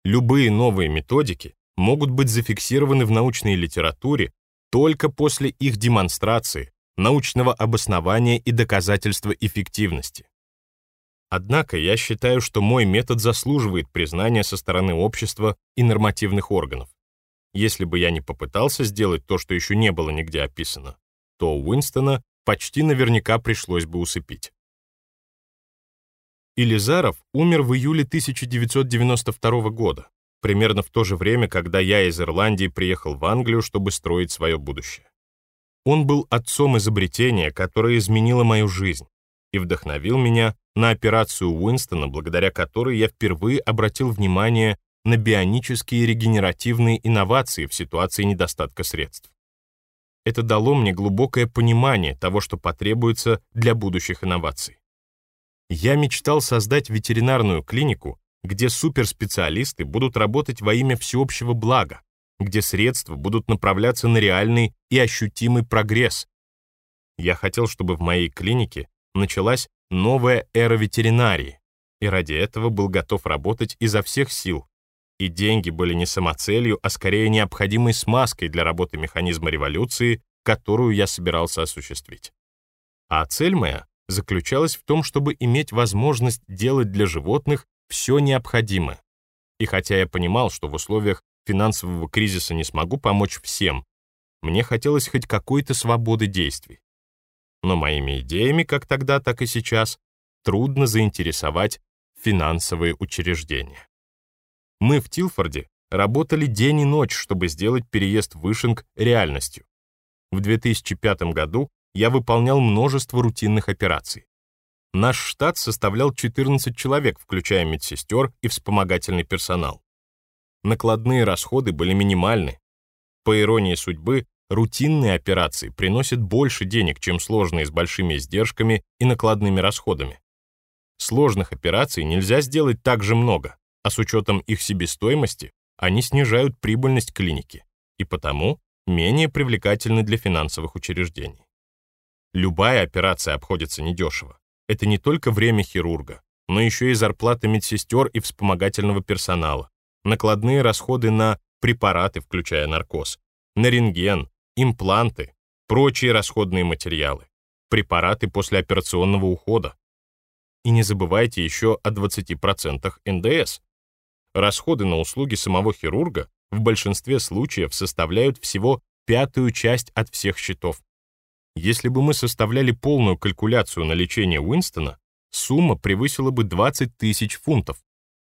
Любые новые методики могут быть зафиксированы в научной литературе только после их демонстрации, научного обоснования и доказательства эффективности. Однако я считаю, что мой метод заслуживает признания со стороны общества и нормативных органов. Если бы я не попытался сделать то, что еще не было нигде описано, то Уинстона почти наверняка пришлось бы усыпить. Илизаров умер в июле 1992 года, примерно в то же время, когда я из Ирландии приехал в Англию, чтобы строить свое будущее. Он был отцом изобретения, которое изменило мою жизнь и вдохновил меня на операцию Уинстона, благодаря которой я впервые обратил внимание на бионические регенеративные инновации в ситуации недостатка средств. Это дало мне глубокое понимание того, что потребуется для будущих инноваций. Я мечтал создать ветеринарную клинику, где суперспециалисты будут работать во имя всеобщего блага, где средства будут направляться на реальный и ощутимый прогресс. Я хотел, чтобы в моей клинике началась новая эра ветеринарии, и ради этого был готов работать изо всех сил. И деньги были не самоцелью, а скорее необходимой смазкой для работы механизма революции, которую я собирался осуществить. А цель моя заключалась в том, чтобы иметь возможность делать для животных все необходимое. И хотя я понимал, что в условиях финансового кризиса не смогу помочь всем, мне хотелось хоть какой-то свободы действий но моими идеями, как тогда, так и сейчас, трудно заинтересовать финансовые учреждения. Мы в Тилфорде работали день и ночь, чтобы сделать переезд в Ишинг реальностью. В 2005 году я выполнял множество рутинных операций. Наш штат составлял 14 человек, включая медсестер и вспомогательный персонал. Накладные расходы были минимальны. По иронии судьбы, рутинные операции приносят больше денег, чем сложные с большими издержками и накладными расходами. Сложных операций нельзя сделать так же много, а с учетом их себестоимости они снижают прибыльность клиники и потому менее привлекательны для финансовых учреждений. Любая операция обходится недешево. Это не только время хирурга, но еще и зарплата медсестер и вспомогательного персонала, накладные расходы на препараты, включая наркоз, на рентген, импланты, прочие расходные материалы, препараты после операционного ухода. И не забывайте еще о 20% НДС. Расходы на услуги самого хирурга в большинстве случаев составляют всего пятую часть от всех счетов. Если бы мы составляли полную калькуляцию на лечение Уинстона, сумма превысила бы 20 тысяч фунтов,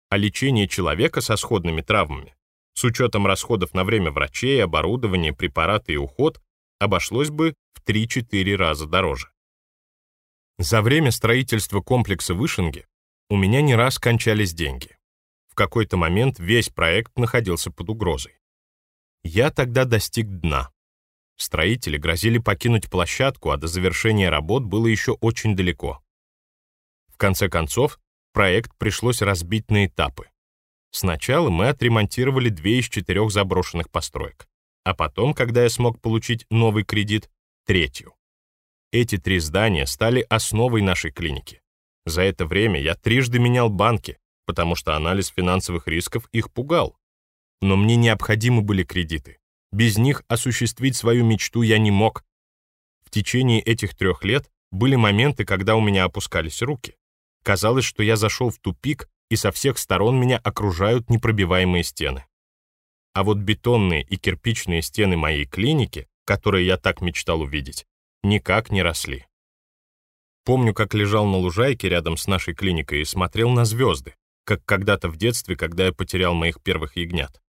а лечение человека со сходными травмами с учетом расходов на время врачей, оборудование, препараты и уход, обошлось бы в 3-4 раза дороже. За время строительства комплекса в Ишинге у меня не раз кончались деньги. В какой-то момент весь проект находился под угрозой. Я тогда достиг дна. Строители грозили покинуть площадку, а до завершения работ было еще очень далеко. В конце концов, проект пришлось разбить на этапы. Сначала мы отремонтировали две из четырех заброшенных построек, а потом, когда я смог получить новый кредит, третью. Эти три здания стали основой нашей клиники. За это время я трижды менял банки, потому что анализ финансовых рисков их пугал. Но мне необходимы были кредиты. Без них осуществить свою мечту я не мог. В течение этих трех лет были моменты, когда у меня опускались руки. Казалось, что я зашел в тупик, и со всех сторон меня окружают непробиваемые стены. А вот бетонные и кирпичные стены моей клиники, которые я так мечтал увидеть, никак не росли. Помню, как лежал на лужайке рядом с нашей клиникой и смотрел на звезды, как когда-то в детстве, когда я потерял моих первых ягнят.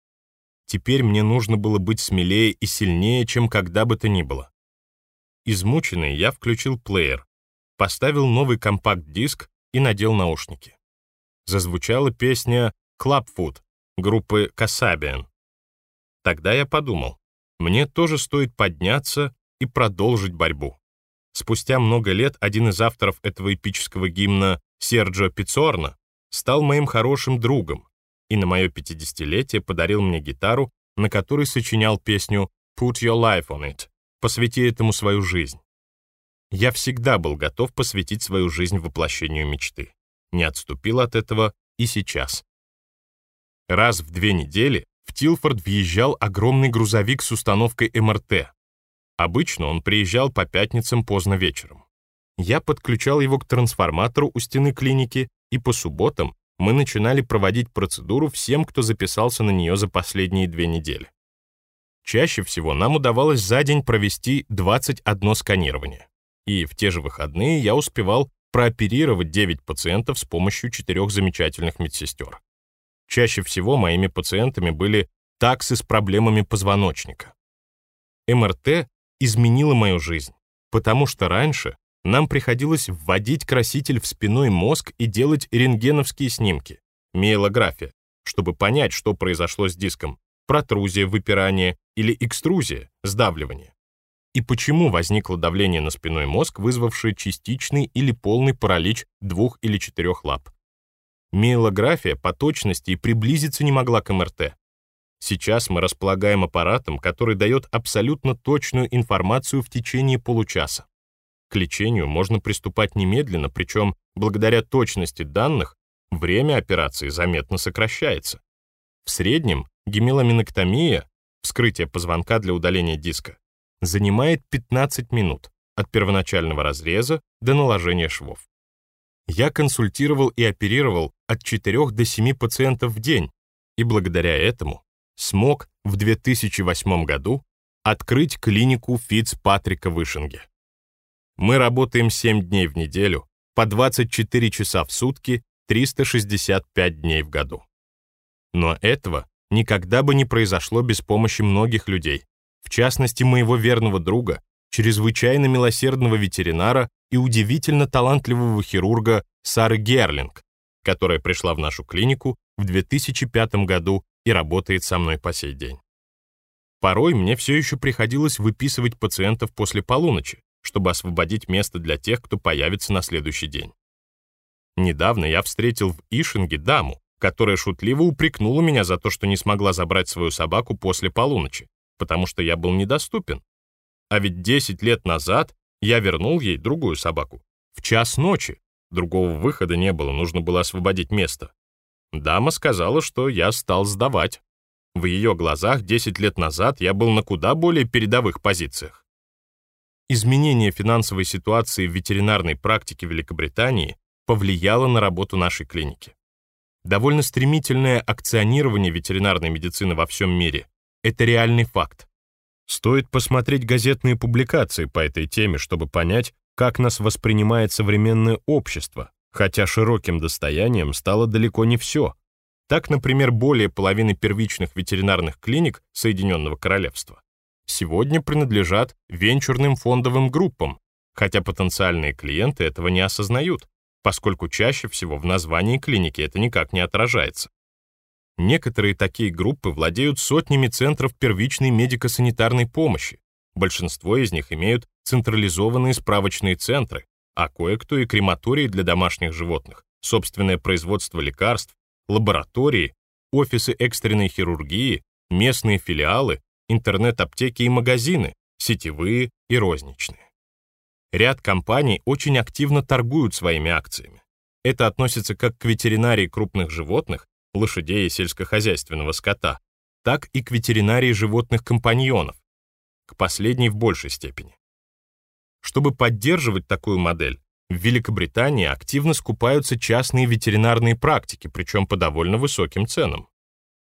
Теперь мне нужно было быть смелее и сильнее, чем когда бы то ни было. Измученный, я включил плеер, поставил новый компакт-диск и надел наушники. Зазвучала песня «Clubfoot» группы Kasabian. Тогда я подумал, мне тоже стоит подняться и продолжить борьбу. Спустя много лет один из авторов этого эпического гимна, Серджио Пиццорно, стал моим хорошим другом и на мое 50-летие подарил мне гитару, на которой сочинял песню «Put your life on it» — «Посвяти этому свою жизнь». Я всегда был готов посвятить свою жизнь воплощению мечты. Не отступил от этого и сейчас. Раз в две недели в Тилфорд въезжал огромный грузовик с установкой МРТ, Обычно он приезжал по пятницам поздно вечером. Я подключал его к трансформатору у стены клиники, и по субботам мы начинали проводить процедуру всем, кто записался на нее за последние две недели. Чаще всего нам удавалось за день провести 21 сканирование. И в те же выходные я успевал прооперировать 9 пациентов с помощью четырех замечательных медсестер. Чаще всего моими пациентами были таксы с проблемами позвоночника. МРТ изменила мою жизнь, потому что раньше нам приходилось вводить краситель в спиной мозг и делать рентгеновские снимки, миелография, чтобы понять, что произошло с диском, протрузия, выпирание или экструзия, сдавливание. И почему возникло давление на спиной мозг, вызвавшее частичный или полный паралич двух или четырех лап. Миелография по точности и приблизиться не могла к МРТ, Сейчас мы располагаем аппаратом, который дает абсолютно точную информацию в течение получаса. К лечению можно приступать немедленно, причем благодаря точности данных время операции заметно сокращается. В среднем гемеламиноктомия, вскрытие позвонка для удаления диска, занимает 15 минут от первоначального разреза до наложения швов. Я консультировал и оперировал от 4 до 7 пациентов в день, и благодаря этому смог в 2008 году открыть клинику Фитц-Патрика в Ишинге. Мы работаем 7 дней в неделю, по 24 часа в сутки, 365 дней в году. Но этого никогда бы не произошло без помощи многих людей, в частности моего верного друга, чрезвычайно милосердного ветеринара и удивительно талантливого хирурга Сары Герлинг, которая пришла в нашу клинику в 2005 году и работает со мной по сей день. Порой мне все еще приходилось выписывать пациентов после полуночи, чтобы освободить место для тех, кто появится на следующий день. Недавно я встретил в Ишинге даму, которая шутливо упрекнула меня за то, что не смогла забрать свою собаку после полуночи, потому что я был недоступен. А ведь 10 лет назад я вернул ей другую собаку. В час ночи. Другого выхода не было, нужно было освободить место. Дама сказала, что я стал сдавать. В ее глазах 10 лет назад я был на куда более передовых позициях. Изменение финансовой ситуации в ветеринарной практике Великобритании повлияло на работу нашей клиники. Довольно стремительное акционирование ветеринарной медицины во всем мире – это реальный факт. Стоит посмотреть газетные публикации по этой теме, чтобы понять, как нас воспринимает современное общество, хотя широким достоянием стало далеко не все. Так, например, более половины первичных ветеринарных клиник Соединенного Королевства сегодня принадлежат венчурным фондовым группам, хотя потенциальные клиенты этого не осознают, поскольку чаще всего в названии клиники это никак не отражается. Некоторые такие группы владеют сотнями центров первичной медико-санитарной помощи. Большинство из них имеют централизованные справочные центры, а кое-кто и крематории для домашних животных, собственное производство лекарств, лаборатории, офисы экстренной хирургии, местные филиалы, интернет-аптеки и магазины, сетевые и розничные. Ряд компаний очень активно торгуют своими акциями. Это относится как к ветеринарии крупных животных, лошадей и сельскохозяйственного скота, так и к ветеринарии животных-компаньонов, к последней в большей степени. Чтобы поддерживать такую модель, в Великобритании активно скупаются частные ветеринарные практики, причем по довольно высоким ценам.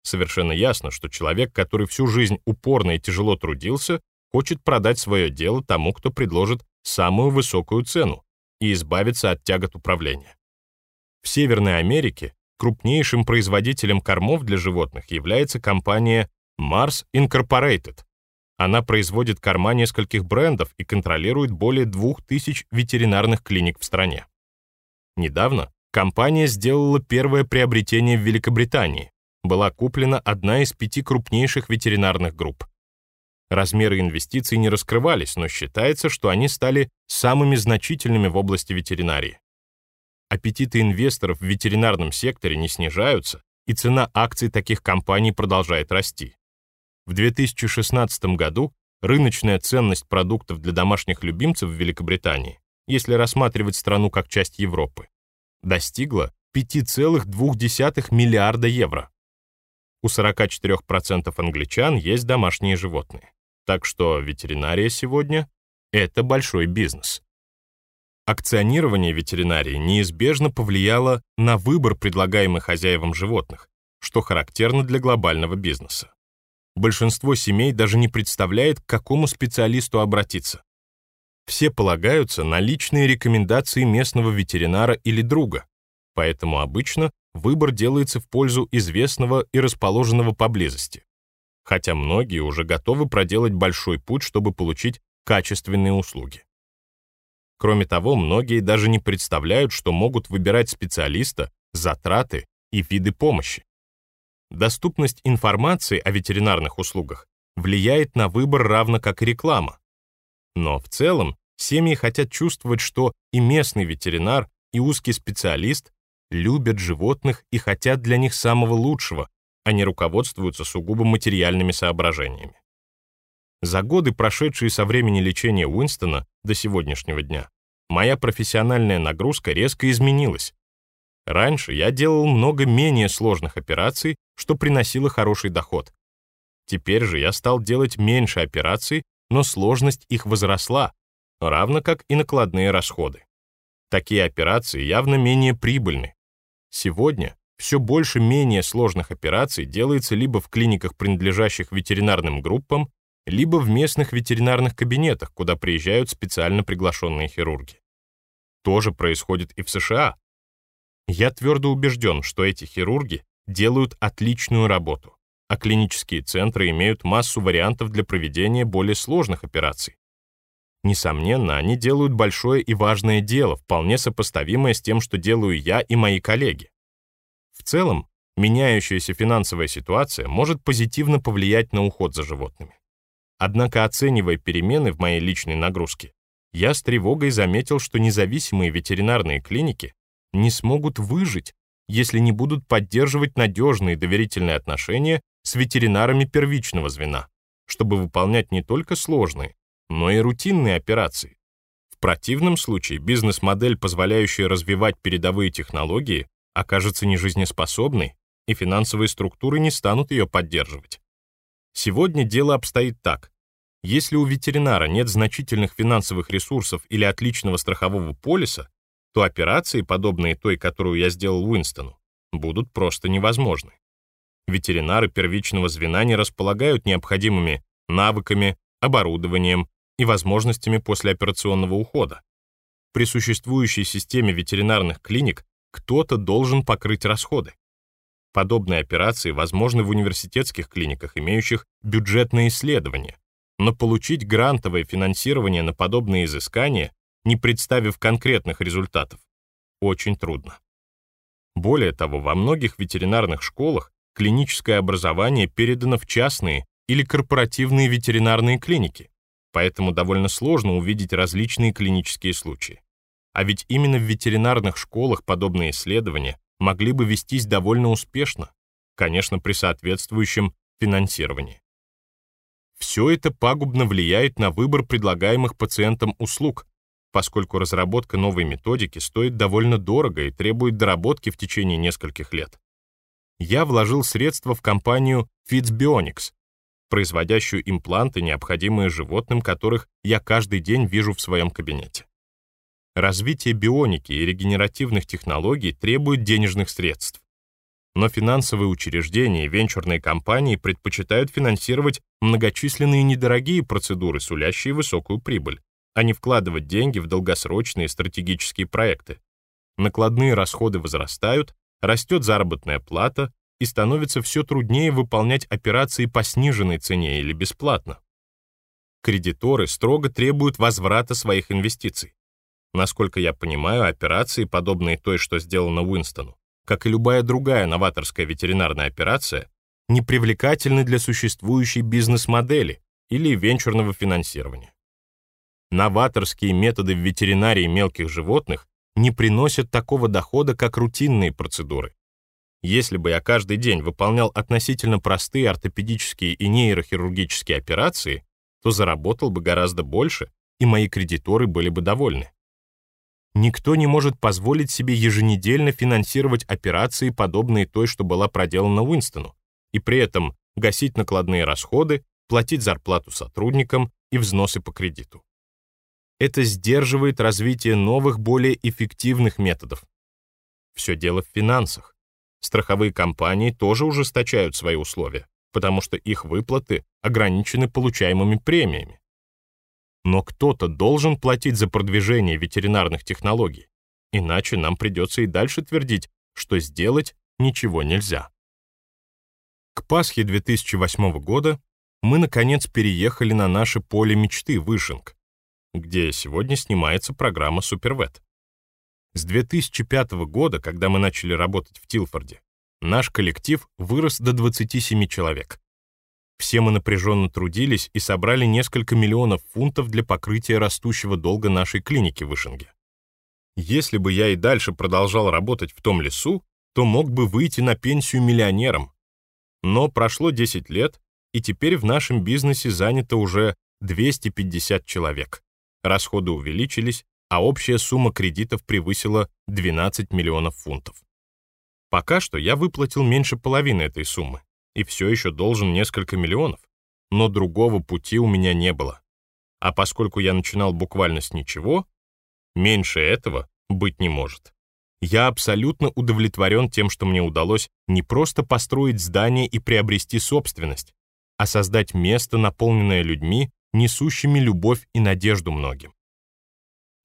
Совершенно ясно, что человек, который всю жизнь упорно и тяжело трудился, хочет продать свое дело тому, кто предложит самую высокую цену и избавиться от тягот управления. В Северной Америке крупнейшим производителем кормов для животных является компания Mars Incorporated. Она производит корма нескольких брендов и контролирует более 2000 ветеринарных клиник в стране. Недавно компания сделала первое приобретение в Великобритании. Была куплена одна из пяти крупнейших ветеринарных групп. Размеры инвестиций не раскрывались, но считается, что они стали самыми значительными в области ветеринарии аппетиты инвесторов в ветеринарном секторе не снижаются, и цена акций таких компаний продолжает расти. В 2016 году рыночная ценность продуктов для домашних любимцев в Великобритании, если рассматривать страну как часть Европы, достигла 5,2 миллиарда евро. У 44% англичан есть домашние животные. Так что ветеринария сегодня — это большой бизнес. Акционирование ветеринарии неизбежно повлияло на выбор предлагаемых хозяевам животных, что характерно для глобального бизнеса. Большинство семей даже не представляет, к какому специалисту обратиться. Все полагаются на личные рекомендации местного ветеринара или друга, поэтому обычно выбор делается в пользу известного и расположенного поблизости. Хотя многие уже готовы проделать большой путь, чтобы получить качественные услуги. Кроме того, многие даже не представляют, что могут выбирать специалиста, затраты и виды помощи. Доступность информации о ветеринарных услугах влияет на выбор равно как и реклама. Но в целом семьи хотят чувствовать, что и местный ветеринар, и узкий специалист любят животных и хотят для них самого лучшего, а не руководствуются сугубо материальными соображениями. За годы, прошедшие со времени лечения Уинстона до сегодняшнего дня, моя профессиональная нагрузка резко изменилась. Раньше я делал много менее сложных операций, что приносило хороший доход. Теперь же я стал делать меньше операций, но сложность их возросла, равно как и накладные расходы. Такие операции явно менее прибыльны. Сегодня все больше менее сложных операций делается либо в клиниках, принадлежащих ветеринарным группам, либо в местных ветеринарных кабинетах, куда приезжают специально приглашенные хирурги. То же происходит и в США. Я твердо убежден, что эти хирурги делают отличную работу, а клинические центры имеют массу вариантов для проведения более сложных операций. Несомненно, они делают большое и важное дело, вполне сопоставимое с тем, что делаю я и мои коллеги. В целом, меняющаяся финансовая ситуация может позитивно повлиять на уход за животными. Однако, оценивая перемены в моей личной нагрузке, я с тревогой заметил, что независимые ветеринарные клиники не смогут выжить, если не будут поддерживать надежные доверительные отношения с ветеринарами первичного звена, чтобы выполнять не только сложные, но и рутинные операции. В противном случае бизнес-модель, позволяющая развивать передовые технологии, окажется нежизнеспособной, и финансовые структуры не станут ее поддерживать. Сегодня дело обстоит так. Если у ветеринара нет значительных финансовых ресурсов или отличного страхового полиса, то операции, подобные той, которую я сделал Уинстону, будут просто невозможны. Ветеринары первичного звена не располагают необходимыми навыками, оборудованием и возможностями послеоперационного ухода. При существующей системе ветеринарных клиник кто-то должен покрыть расходы. Подобные операции возможны в университетских клиниках, имеющих бюджетные исследования, но получить грантовое финансирование на подобные изыскания, не представив конкретных результатов, очень трудно. Более того, во многих ветеринарных школах клиническое образование передано в частные или корпоративные ветеринарные клиники, поэтому довольно сложно увидеть различные клинические случаи. А ведь именно в ветеринарных школах подобные исследования могли бы вестись довольно успешно, конечно, при соответствующем финансировании. Все это пагубно влияет на выбор предлагаемых пациентам услуг, поскольку разработка новой методики стоит довольно дорого и требует доработки в течение нескольких лет. Я вложил средства в компанию FitzBionics, производящую импланты, необходимые животным, которых я каждый день вижу в своем кабинете. Развитие бионики и регенеративных технологий требует денежных средств. Но финансовые учреждения и венчурные компании предпочитают финансировать многочисленные недорогие процедуры, сулящие высокую прибыль, а не вкладывать деньги в долгосрочные стратегические проекты. Накладные расходы возрастают, растет заработная плата и становится все труднее выполнять операции по сниженной цене или бесплатно. Кредиторы строго требуют возврата своих инвестиций. Насколько я понимаю, операции, подобные той, что сделано Уинстону, как и любая другая новаторская ветеринарная операция, непривлекательны для существующей бизнес-модели или венчурного финансирования. Новаторские методы в ветеринарии мелких животных не приносят такого дохода, как рутинные процедуры. Если бы я каждый день выполнял относительно простые ортопедические и нейрохирургические операции, то заработал бы гораздо больше, и мои кредиторы были бы довольны. Никто не может позволить себе еженедельно финансировать операции, подобные той, что была проделана Уинстону, и при этом гасить накладные расходы, платить зарплату сотрудникам и взносы по кредиту. Это сдерживает развитие новых, более эффективных методов. Все дело в финансах. Страховые компании тоже ужесточают свои условия, потому что их выплаты ограничены получаемыми премиями. Но кто-то должен платить за продвижение ветеринарных технологий, иначе нам придется и дальше твердить, что сделать ничего нельзя. К Пасхе 2008 года мы, наконец, переехали на наше поле мечты Вышинг, где сегодня снимается программа «Супервет». С 2005 года, когда мы начали работать в Тилфорде, наш коллектив вырос до 27 человек. Все мы напряженно трудились и собрали несколько миллионов фунтов для покрытия растущего долга нашей клиники в Ишинге. Если бы я и дальше продолжал работать в том лесу, то мог бы выйти на пенсию миллионером. Но прошло 10 лет, и теперь в нашем бизнесе занято уже 250 человек. Расходы увеличились, а общая сумма кредитов превысила 12 миллионов фунтов. Пока что я выплатил меньше половины этой суммы и все еще должен несколько миллионов, но другого пути у меня не было. А поскольку я начинал буквально с ничего, меньше этого быть не может. Я абсолютно удовлетворен тем, что мне удалось не просто построить здание и приобрести собственность, а создать место, наполненное людьми, несущими любовь и надежду многим.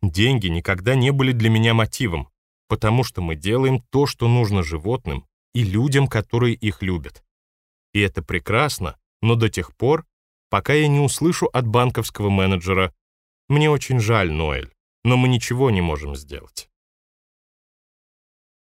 Деньги никогда не были для меня мотивом, потому что мы делаем то, что нужно животным и людям, которые их любят. И это прекрасно, но до тех пор, пока я не услышу от банковского менеджера «Мне очень жаль, Ноэль, но мы ничего не можем сделать».